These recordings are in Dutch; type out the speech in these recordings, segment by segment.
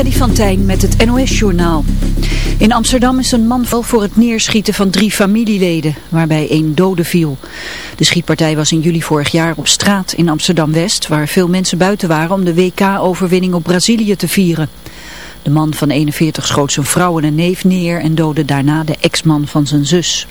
Freddy van Tijn met het NOS-journaal. In Amsterdam is een man voor het neerschieten van drie familieleden, waarbij één dode viel. De schietpartij was in juli vorig jaar op straat in Amsterdam-West, waar veel mensen buiten waren om de WK-overwinning op Brazilië te vieren. De man van 41 schoot zijn vrouw en een neef neer en doodde daarna de ex-man van zijn zus.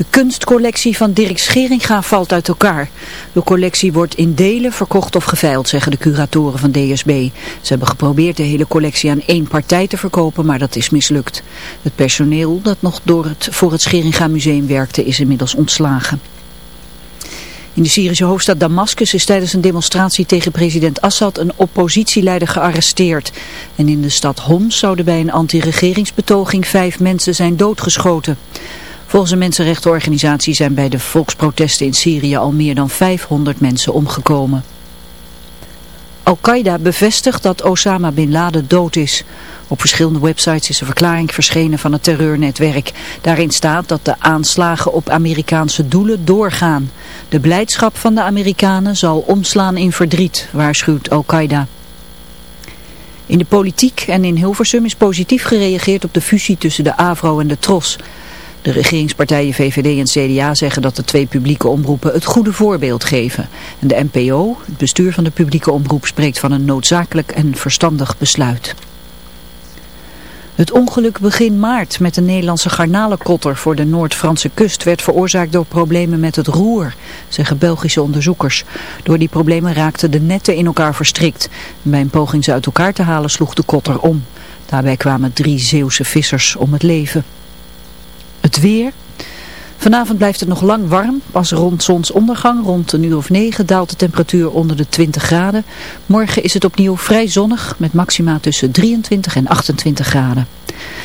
De kunstcollectie van Dirk Scheringa valt uit elkaar. De collectie wordt in delen verkocht of geveild, zeggen de curatoren van DSB. Ze hebben geprobeerd de hele collectie aan één partij te verkopen, maar dat is mislukt. Het personeel dat nog door het, voor het Scheringa Museum werkte is inmiddels ontslagen. In de Syrische hoofdstad Damascus is tijdens een demonstratie tegen president Assad een oppositieleider gearresteerd. En in de stad Homs zouden bij een anti-regeringsbetoging vijf mensen zijn doodgeschoten. Volgens een mensenrechtenorganisatie zijn bij de volksprotesten in Syrië al meer dan 500 mensen omgekomen. Al-Qaeda bevestigt dat Osama Bin Laden dood is. Op verschillende websites is een verklaring verschenen van het terreurnetwerk. Daarin staat dat de aanslagen op Amerikaanse doelen doorgaan. De blijdschap van de Amerikanen zal omslaan in verdriet, waarschuwt Al-Qaeda. In de politiek en in Hilversum is positief gereageerd op de fusie tussen de AVRO en de TROS. De regeringspartijen VVD en CDA zeggen dat de twee publieke omroepen het goede voorbeeld geven. En de NPO, het bestuur van de publieke omroep, spreekt van een noodzakelijk en verstandig besluit. Het ongeluk begin maart met de Nederlandse garnalenkotter voor de Noord-Franse kust werd veroorzaakt door problemen met het roer, zeggen Belgische onderzoekers. Door die problemen raakten de netten in elkaar verstrikt. Bij een poging ze uit elkaar te halen sloeg de kotter om. Daarbij kwamen drie Zeeuwse vissers om het leven. Het weer. Vanavond blijft het nog lang warm. Pas rond zonsondergang, rond een uur of negen, daalt de temperatuur onder de 20 graden. Morgen is het opnieuw vrij zonnig, met maxima tussen 23 en 28 graden.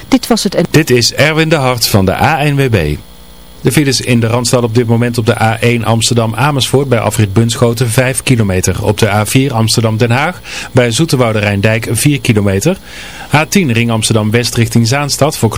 Dit was het... Dit is Erwin de Hart van de ANWB. De files in de Randstad op dit moment op de A1 Amsterdam-Amersfoort bij afrit Bunschoten 5 kilometer. Op de A4 Amsterdam-Den Haag bij Zoeterwoude Rijndijk 4 kilometer. A10 Ring Amsterdam-West richting Zaanstad voor...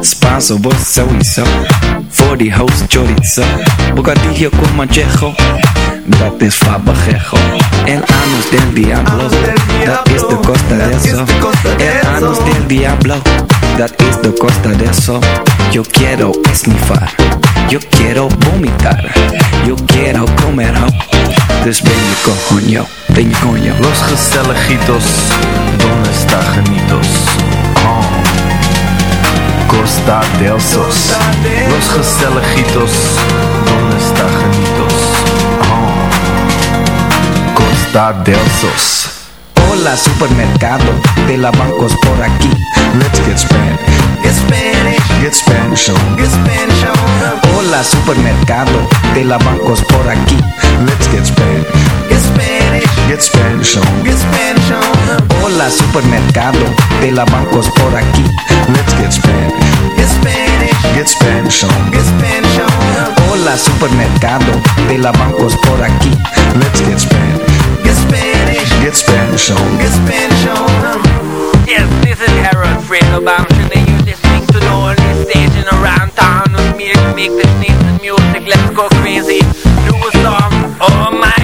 Spanso, vos sowieso. Voor die host chorizo. Bocadillo con manchejo. Dat is fabajejo. El anus del diablo. Dat is de costa de eso. El anus del diablo. Dat is de costa de eso. Yo quiero esnifar. Yo quiero vomitar. Yo quiero comer ho. Dus ben je coño. Ben je coño. Los gezelligitos, donde está genitos? Oh. Costa del Sos. Los gezelligitos, donde está genitos? Oh. Costa del Sos. Hola supermercado de la bancos por aquí. Let's get Spanish. Get Spanish, Get Spanish on. get Spanish on. Hola supermercado de la bancos por aquí. Let's get Spanish. Get Spanish, Get Spanish on. get Spanish on. Hola supermercado de la bancos por aquí. Let's get Spanish. Get Spanish, Get Spanish on. get Spanish on. Hola supermercado de la bancos por aquí. Let's get Spanish. Get Spanish, Get Spanish on. get Spanish on. Yes, this is Harold Fredo. I'm sure they use this thing to know all this staging around town with me to make this nice music. Let's go crazy. Do a song. Oh my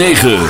9.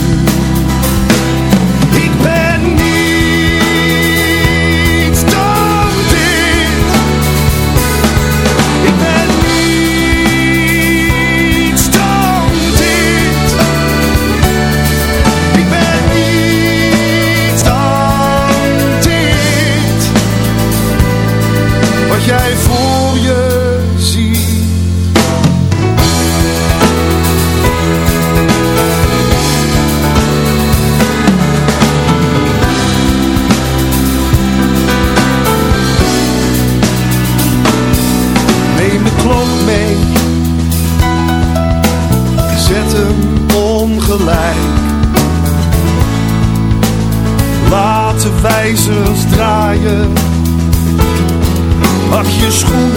schoen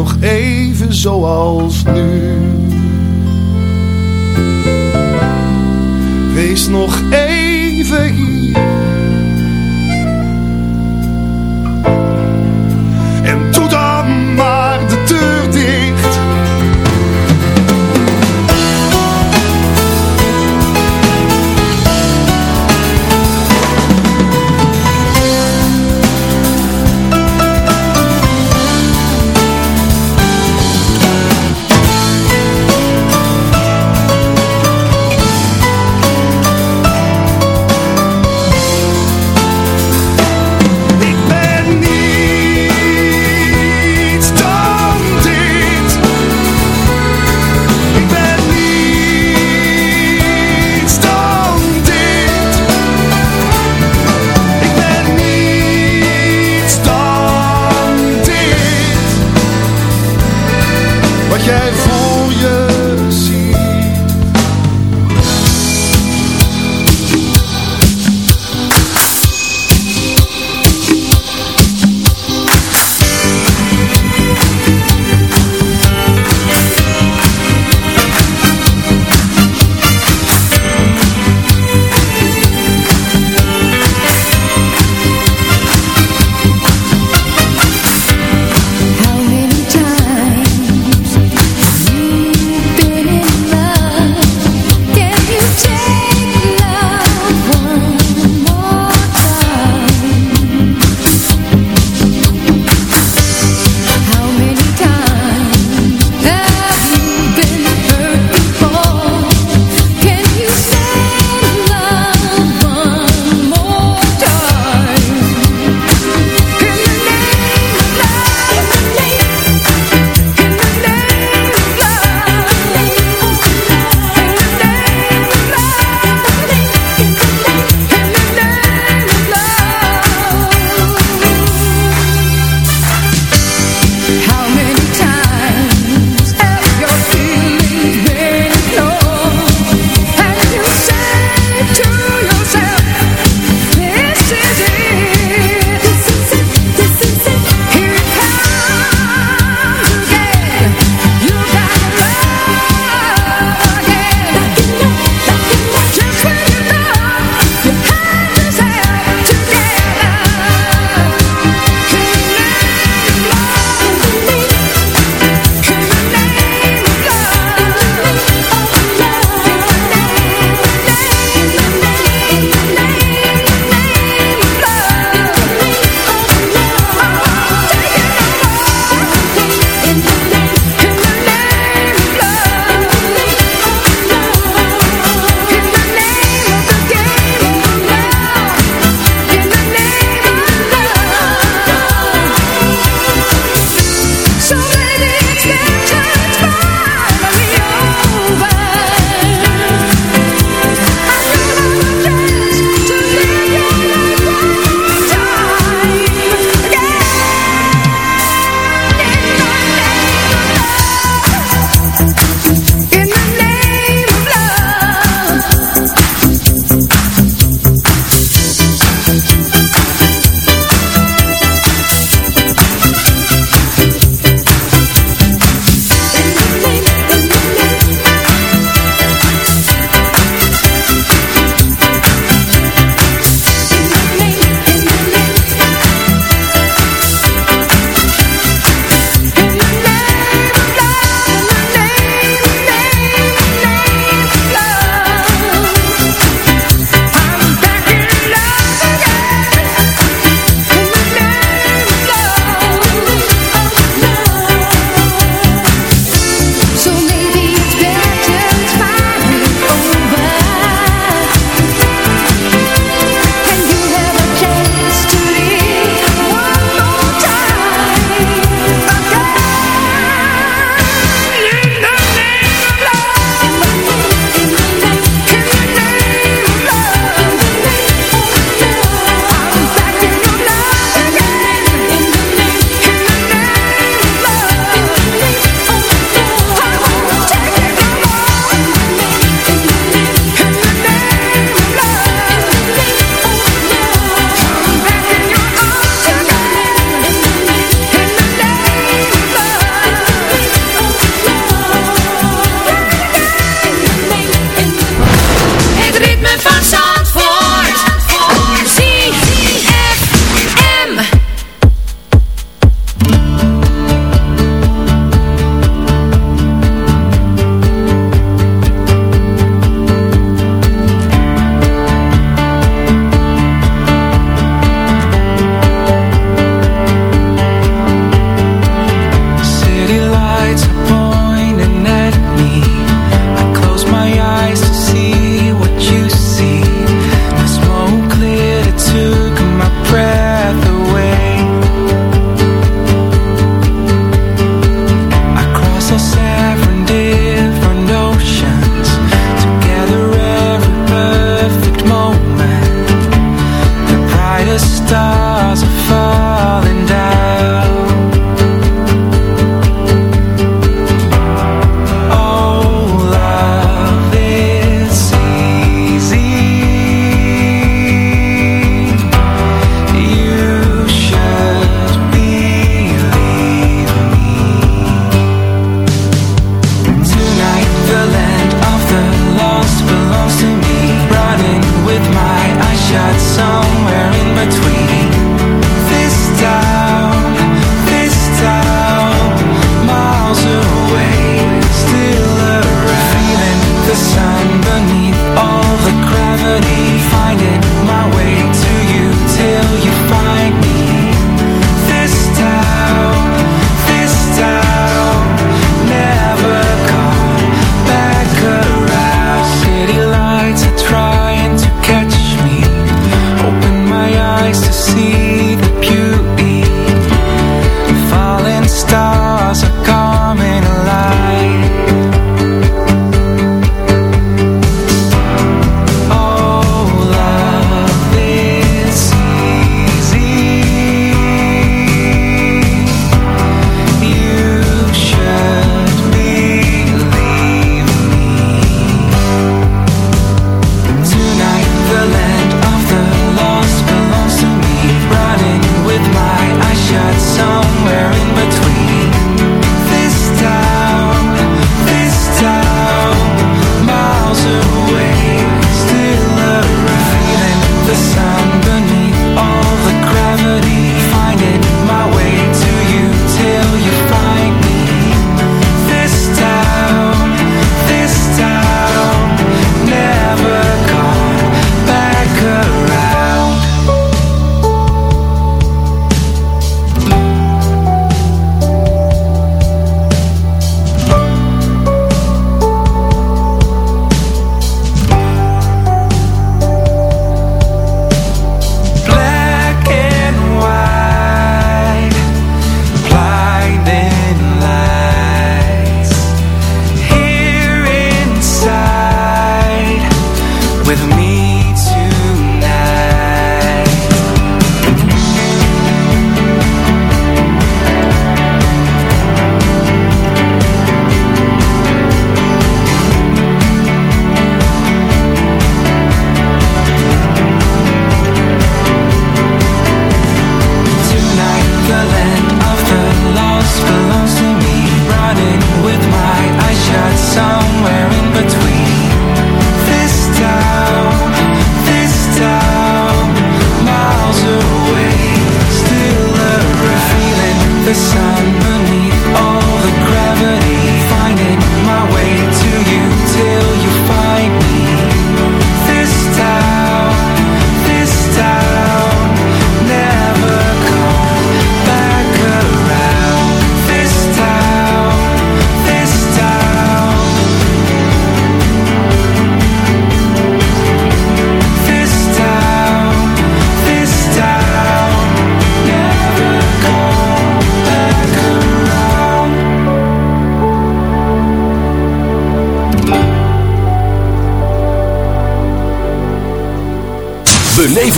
nog even zoals nu.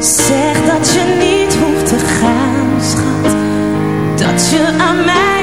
Zeg dat je niet hoeft te gaan, schat. Dat je aan mij.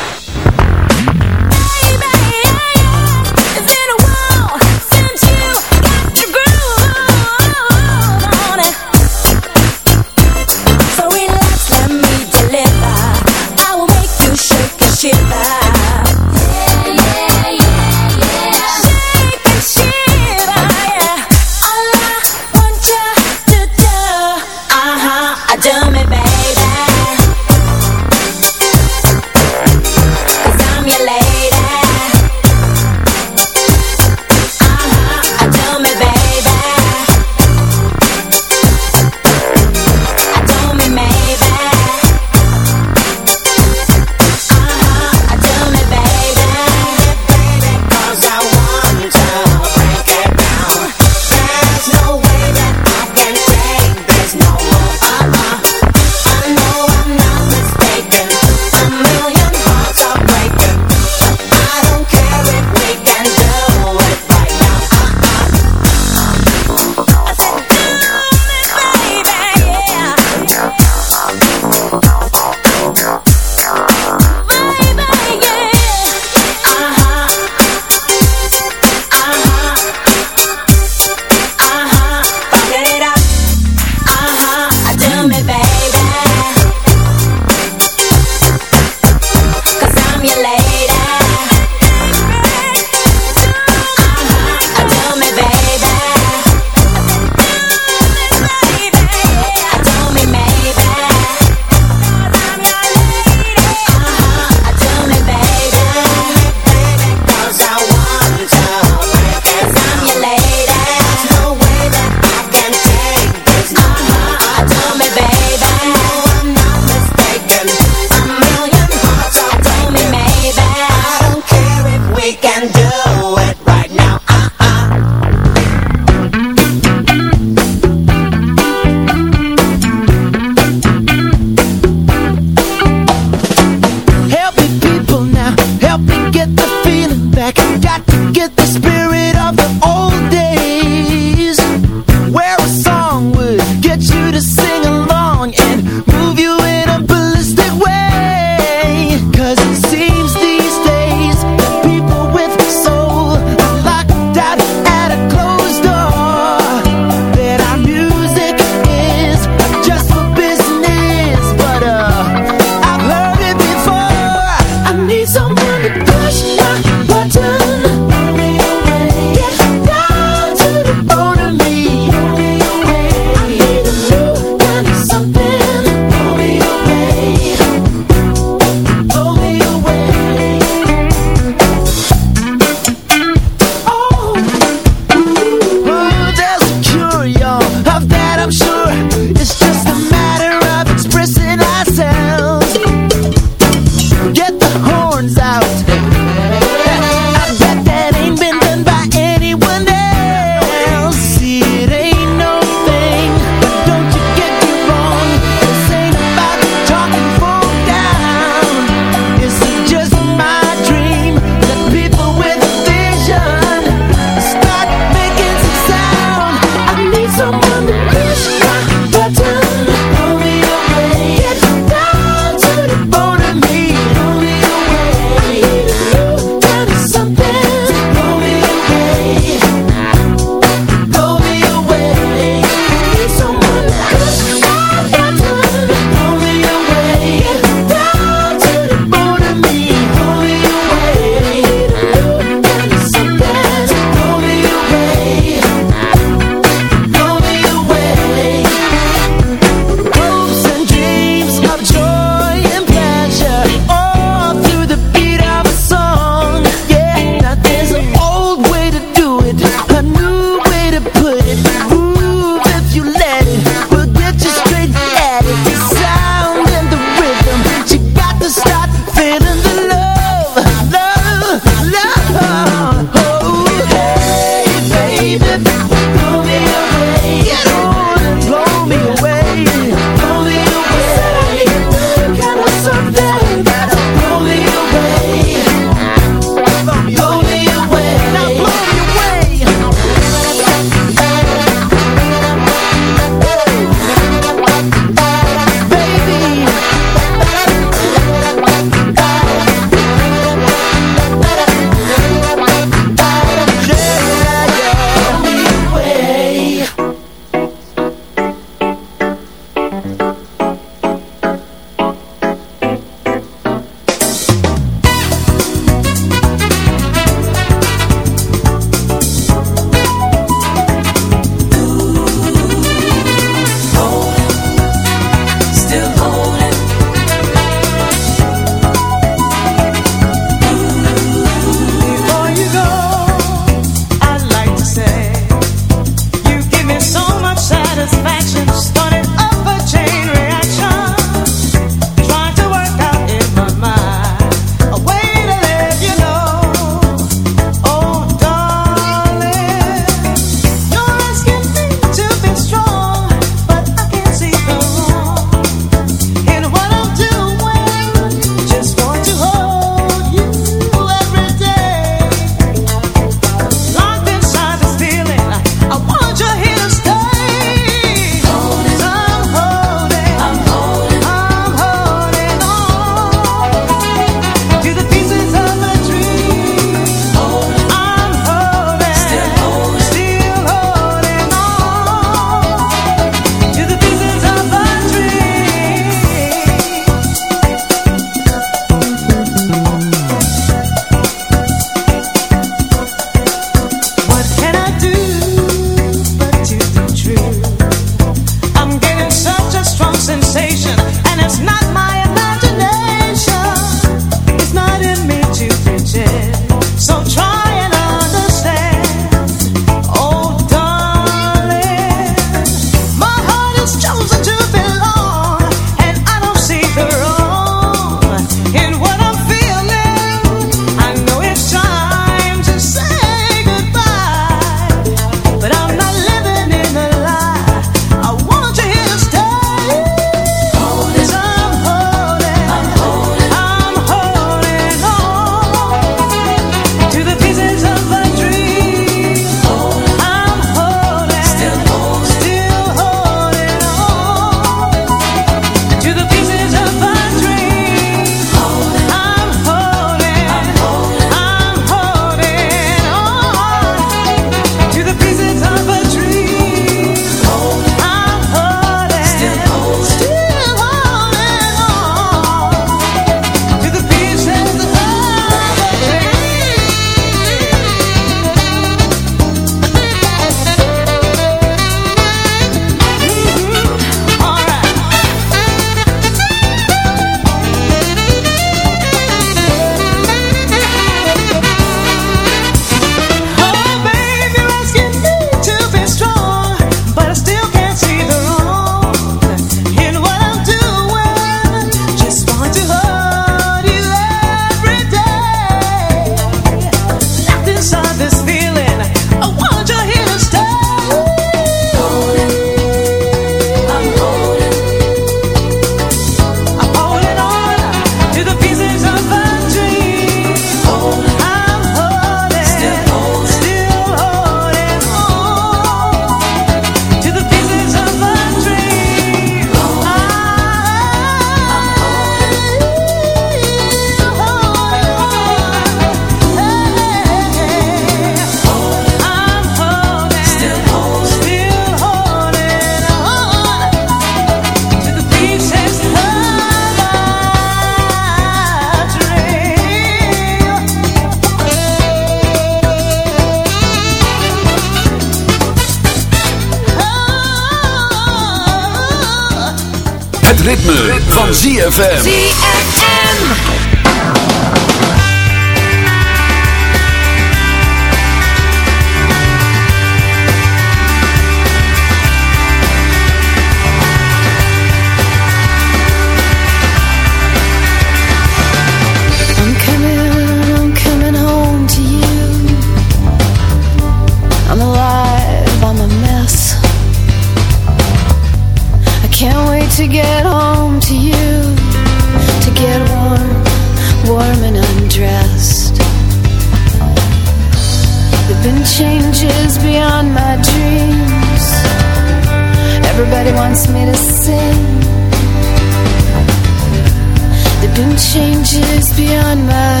beyond my